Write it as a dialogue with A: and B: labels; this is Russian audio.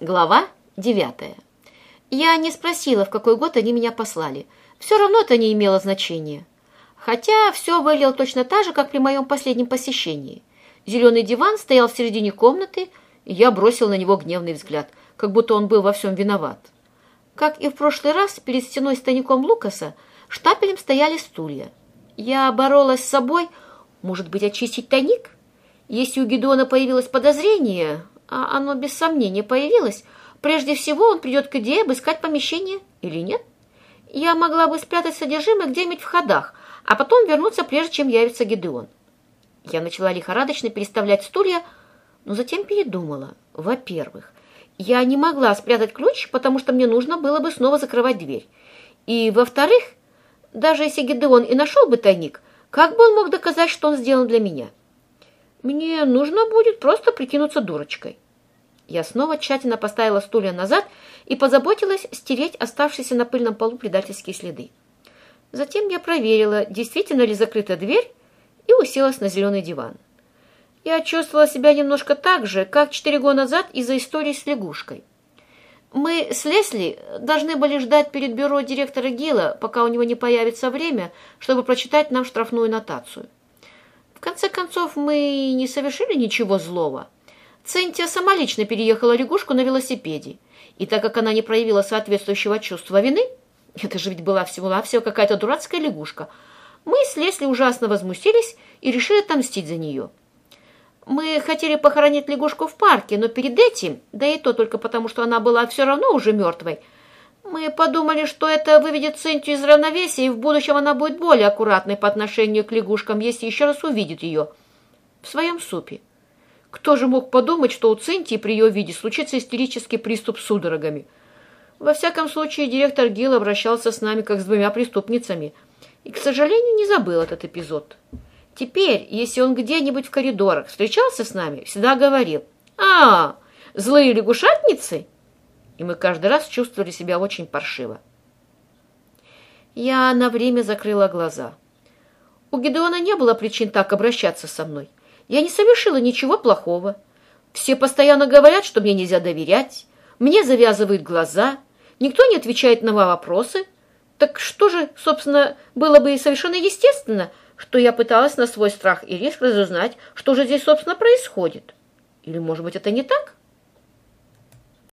A: Глава девятая. Я не спросила, в какой год они меня послали. Все равно это не имело значения. Хотя все выглядело точно так же, как при моем последнем посещении. Зеленый диван стоял в середине комнаты, и я бросил на него гневный взгляд, как будто он был во всем виноват. Как и в прошлый раз, перед стеной с тайником Лукаса штапелем стояли стулья. Я боролась с собой, может быть, очистить тайник? Если у Гедеона появилось подозрение, а оно без сомнения появилось, прежде всего он придет к идее обыскать помещение или нет? Я могла бы спрятать содержимое где-нибудь в ходах, а потом вернуться, прежде чем явится Гедеон. Я начала лихорадочно переставлять стулья, но затем передумала. Во-первых, я не могла спрятать ключ, потому что мне нужно было бы снова закрывать дверь. И, во-вторых, даже если Гедеон и нашел бы тайник, как бы он мог доказать, что он сделан для меня? Мне нужно будет просто прикинуться дурочкой. Я снова тщательно поставила стулья назад и позаботилась стереть оставшиеся на пыльном полу предательские следы. Затем я проверила, действительно ли закрыта дверь, и уселась на зеленый диван. Я чувствовала себя немножко так же, как четыре года назад из-за истории с лягушкой. Мы с Лесли должны были ждать перед бюро директора Гила, пока у него не появится время, чтобы прочитать нам штрафную нотацию. В конце концов, мы не совершили ничего злого. Центия сама лично переехала лягушку на велосипеде. И так как она не проявила соответствующего чувства вины, это же ведь была всего-навсего какая-то дурацкая лягушка, мы с Лесли ужасно возмутились и решили отомстить за нее. Мы хотели похоронить лягушку в парке, но перед этим, да и то только потому, что она была все равно уже мертвой, мы подумали, что это выведет Центию из равновесия, и в будущем она будет более аккуратной по отношению к лягушкам, если еще раз увидит ее в своем супе. Кто же мог подумать, что у Центии при ее виде случится истерический приступ с судорогами? Во всяком случае, директор Гилл обращался с нами как с двумя преступницами. И, к сожалению, не забыл этот эпизод. Теперь, если он где-нибудь в коридорах встречался с нами, всегда говорил «А, злые лягушатницы?» и мы каждый раз чувствовали себя очень паршиво. Я на время закрыла глаза. У Гедеона не было причин так обращаться со мной. Я не совершила ничего плохого. Все постоянно говорят, что мне нельзя доверять, мне завязывают глаза, никто не отвечает на мои вопросы. Так что же, собственно, было бы совершенно естественно, что я пыталась на свой страх и риск разузнать, что же здесь, собственно, происходит. Или, может быть, это не так?